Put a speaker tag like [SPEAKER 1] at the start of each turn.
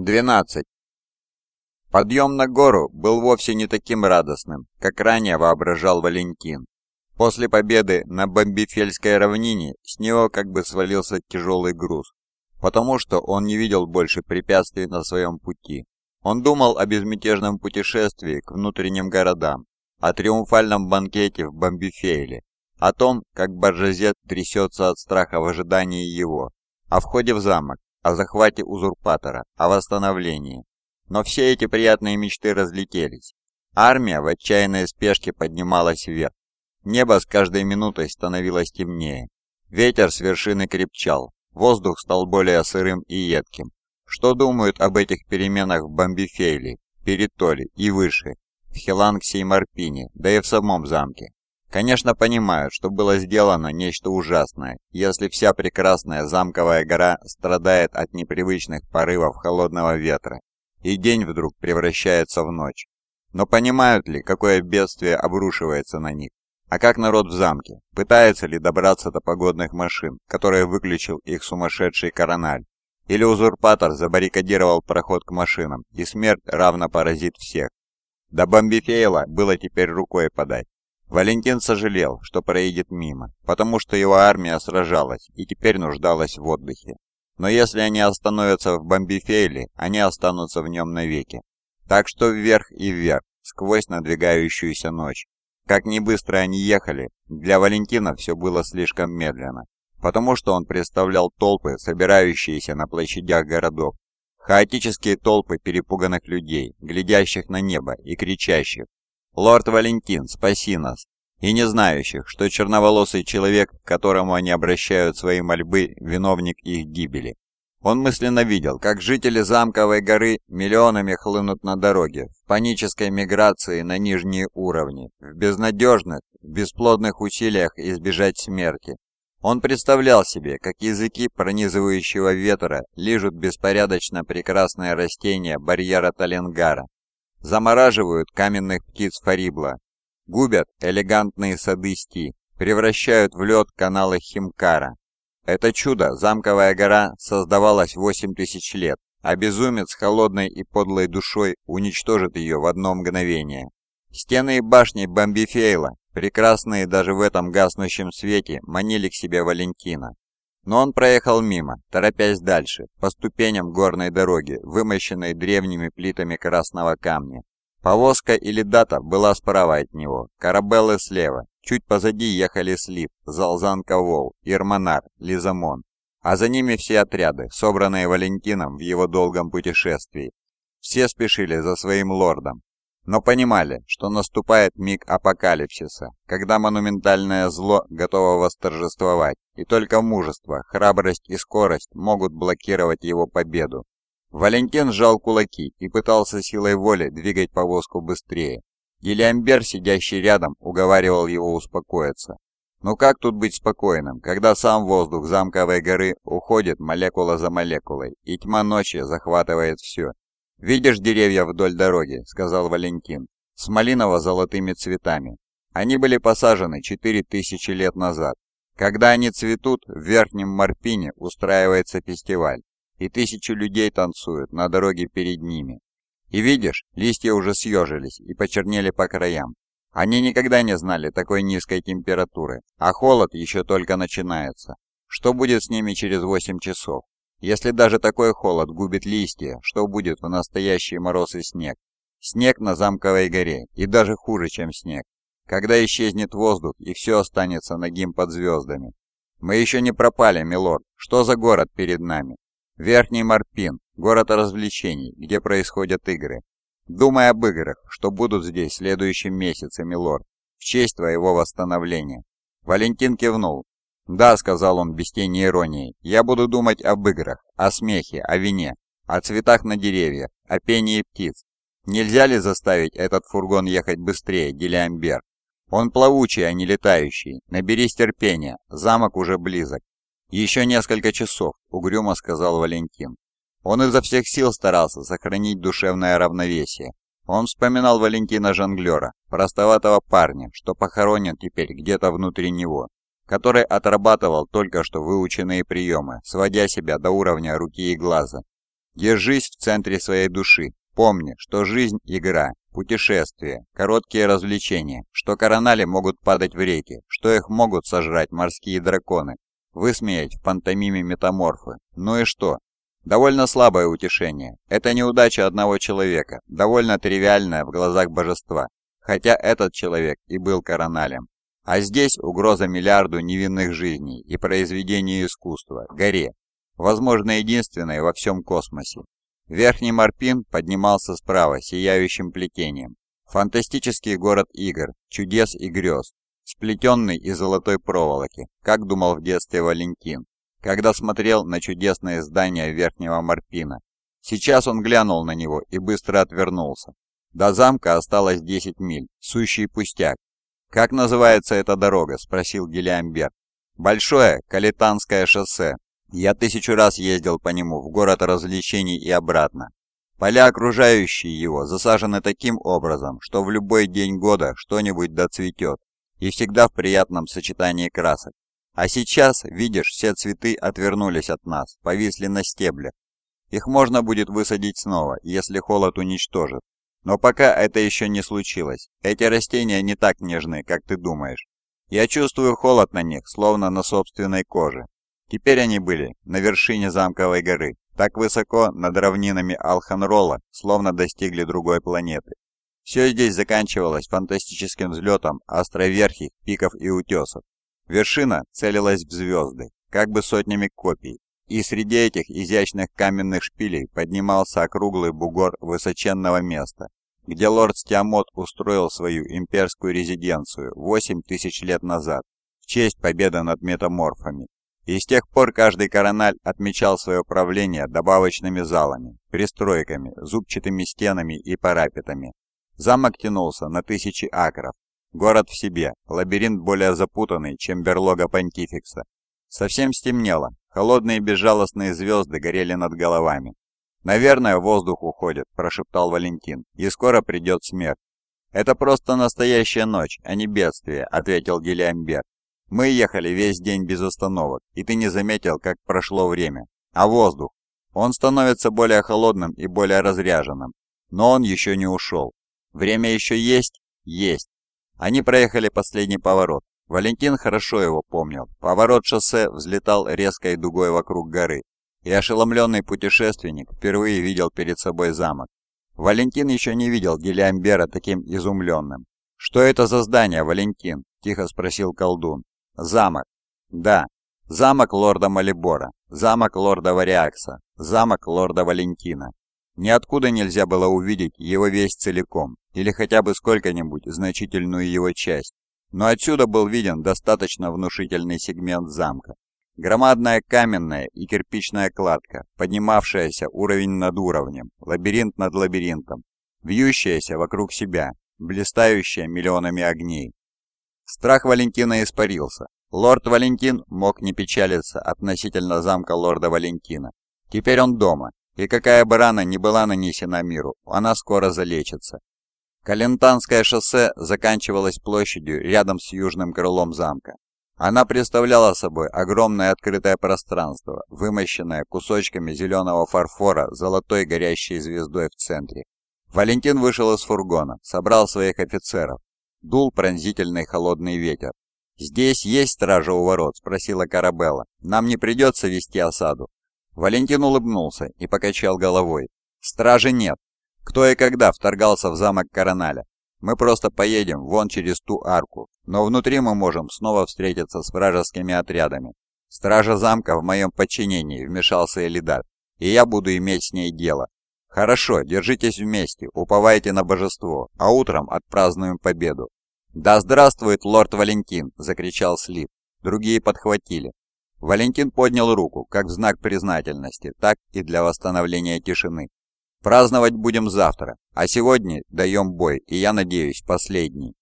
[SPEAKER 1] 12. Подъем на гору был вовсе не таким радостным, как ранее воображал Валентин. После победы на Бомбифельской равнине с него как бы свалился тяжелый груз, потому что он не видел больше препятствий на своем пути. Он думал о безмятежном путешествии к внутренним городам, о триумфальном банкете в Бомбифейле, о том, как Баржазет трясется от страха в ожидании его, о входе в замок, о захвате узурпатора, о восстановлении. Но все эти приятные мечты разлетелись. Армия в отчаянной спешке поднималась вверх. Небо с каждой минутой становилось темнее. Ветер с вершины крепчал. Воздух стал более сырым и едким. Что думают об этих переменах в Бомбифейле, Перитоле и выше, в Хелангсе и Марпине, да и в самом замке? Конечно, понимают, что было сделано нечто ужасное, если вся прекрасная замковая гора страдает от непривычных порывов холодного ветра, и день вдруг превращается в ночь. Но понимают ли, какое бедствие обрушивается на них? А как народ в замке? Пытается ли добраться до погодных машин, которые выключил их сумасшедший корональ? Или узурпатор забаррикадировал проход к машинам, и смерть равно поразит всех? До Бомбифейла было теперь рукой подать. Валентин сожалел, что проедет мимо, потому что его армия сражалась и теперь нуждалась в отдыхе. Но если они остановятся в Бомбифейле, они останутся в нем навеки. Так что вверх и вверх, сквозь надвигающуюся ночь. Как ни быстро они ехали, для Валентина все было слишком медленно, потому что он представлял толпы, собирающиеся на площадях городов. Хаотические толпы перепуганных людей, глядящих на небо и кричащих «Лорд Валентин, спаси нас!» и не знающих, что черноволосый человек, к которому они обращают свои мольбы, виновник их гибели. Он мысленно видел, как жители замковой горы миллионами хлынут на дороге, в панической миграции на нижние уровни, в безнадежных, бесплодных усилиях избежать смерти. Он представлял себе, как языки пронизывающего ветра лижут беспорядочно прекрасные растения барьера Таленгара, замораживают каменных птиц Фарибла, губят элегантные сады Сти, превращают в лед каналы Химкара. Это чудо, замковая гора, создавалась 8 тысяч лет, а безумец холодной и подлой душой уничтожит ее в одно мгновение. Стены и башни Бомбифейла, прекрасные даже в этом гаснущем свете, манили к себе Валентина. Но он проехал мимо, торопясь дальше, по ступеням горной дороги, вымощенной древними плитами красного камня. Повозка или дата была справа от него, Карабеллы слева, чуть позади ехали Слив, Залзан-Кавол, Ирманар, Лизамон, а за ними все отряды, собранные Валентином в его долгом путешествии. Все спешили за своим лордом, но понимали, что наступает миг апокалипсиса, когда монументальное зло готово восторжествовать, и только мужество, храбрость и скорость могут блокировать его победу. Валентин сжал кулаки и пытался силой воли двигать повозку быстрее. Гелиамбер, сидящий рядом, уговаривал его успокоиться. Но как тут быть спокойным, когда сам воздух замковой горы уходит молекула за молекулой, и тьма ночи захватывает все, «Видишь деревья вдоль дороги?» — сказал Валентин. «С малиново-золотыми цветами. Они были посажены четыре тысячи лет назад. Когда они цветут, в Верхнем Марпине устраивается фестиваль, и тысячи людей танцуют на дороге перед ними. И видишь, листья уже съежились и почернели по краям. Они никогда не знали такой низкой температуры, а холод еще только начинается. Что будет с ними через 8 часов? Если даже такой холод губит листья, что будет в настоящий мороз и снег? Снег на замковой горе, и даже хуже, чем снег. Когда исчезнет воздух, и все останется нагим под звездами. Мы еще не пропали, милорд. Что за город перед нами? Верхний Марпин, город развлечений, где происходят игры. Думай об играх, что будут здесь в следующем месяце, милорд, в честь твоего восстановления. Валентин кивнул, «Да», — сказал он без тени иронии, — «я буду думать об играх, о смехе, о вине, о цветах на деревьях, о пении птиц. Нельзя ли заставить этот фургон ехать быстрее, Гелиамбер? Он плавучий, а не летающий. Наберись терпения, замок уже близок». «Еще несколько часов», — угрюмо сказал Валентин. Он изо всех сил старался сохранить душевное равновесие. Он вспоминал Валентина Жонглера, простоватого парня, что похоронен теперь где-то внутри него который отрабатывал только что выученные приемы, сводя себя до уровня руки и глаза. Держись в центре своей души. Помни, что жизнь – игра, путешествия, короткие развлечения, что коронали могут падать в реки, что их могут сожрать морские драконы, высмеять в пантомиме метаморфы. Ну и что? Довольно слабое утешение. Это неудача одного человека, довольно тривиальная в глазах божества, хотя этот человек и был короналем. А здесь угроза миллиарду невинных жизней и произведению искусства, горе, возможно, единственной во всем космосе. Верхний Марпин поднимался справа сияющим плетением. Фантастический город игр, чудес и грез, сплетенный из золотой проволоки, как думал в детстве Валентин, когда смотрел на чудесное здание Верхнего Марпина. Сейчас он глянул на него и быстро отвернулся. До замка осталось 10 миль, сущий пустяк. «Как называется эта дорога?» – спросил Гелиамбер. «Большое Калитанское шоссе. Я тысячу раз ездил по нему в город развлечений и обратно. Поля, окружающие его, засажены таким образом, что в любой день года что-нибудь доцветет, и всегда в приятном сочетании красок. А сейчас, видишь, все цветы отвернулись от нас, повисли на стеблях. Их можно будет высадить снова, если холод уничтожит. Но пока это еще не случилось. Эти растения не так нежны, как ты думаешь. Я чувствую холод на них, словно на собственной коже. Теперь они были на вершине замковой горы, так высоко над равнинами Алханрола, словно достигли другой планеты. Все здесь заканчивалось фантастическим взлетом островерхих пиков и утесов. Вершина целилась в звезды, как бы сотнями копий, и среди этих изящных каменных шпилей поднимался округлый бугор высоченного места, где лорд Стиамот устроил свою имперскую резиденцию 8 тысяч лет назад в честь победы над метаморфами и с тех пор каждый корональ отмечал свое правление добавочными залами, пристройками, зубчатыми стенами и парапетами. Замок тянулся на тысячи акров. Город в себе, лабиринт более запутанный, чем берлога понтификса. Совсем стемнело, холодные безжалостные звезды горели над головами. «Наверное, воздух уходит», – прошептал Валентин, – «и скоро придет смерть». «Это просто настоящая ночь, а не бедствие», – ответил Гелиамбер. Мы ехали весь день без остановок, и ты не заметил, как прошло время. А воздух? Он становится более холодным и более разряженным. Но он еще не ушел. Время еще есть? Есть. Они проехали последний поворот. Валентин хорошо его помнил. Поворот шоссе взлетал резкой дугой вокруг горы, и ошеломленный путешественник впервые видел перед собой замок. Валентин еще не видел Гелиамбера таким изумленным. «Что это за здание, Валентин?» – тихо спросил колдун. Замок. Да, замок лорда Малибора, замок лорда Вариакса, замок лорда Валентина. Ниоткуда нельзя было увидеть его весь целиком, или хотя бы сколько-нибудь значительную его часть. Но отсюда был виден достаточно внушительный сегмент замка. Громадная каменная и кирпичная кладка, поднимавшаяся уровень над уровнем, лабиринт над лабиринтом, вьющаяся вокруг себя, блистающая миллионами огней. Страх Валентина испарился. Лорд Валентин мог не печалиться относительно замка лорда Валентина. Теперь он дома, и какая бы рана ни была нанесена миру, она скоро залечится. Калентанское шоссе заканчивалось площадью рядом с южным крылом замка. Она представляла собой огромное открытое пространство, вымощенное кусочками зеленого фарфора золотой горящей звездой в центре. Валентин вышел из фургона, собрал своих офицеров, Дул пронзительный холодный ветер. «Здесь есть стража у ворот?» – спросила Карабелла. «Нам не придется вести осаду?» Валентин улыбнулся и покачал головой. «Стражи нет. Кто и когда вторгался в замок Короналя? Мы просто поедем вон через ту арку, но внутри мы можем снова встретиться с вражескими отрядами. Стража замка в моем подчинении», – вмешался Элидар, – «и я буду иметь с ней дело. «Хорошо, держитесь вместе, уповайте на божество, а утром отпразднуем победу». «Да здравствует лорд Валентин!» – закричал Слип. Другие подхватили. Валентин поднял руку, как в знак признательности, так и для восстановления тишины. «Праздновать будем завтра, а сегодня даем бой, и я надеюсь, последний».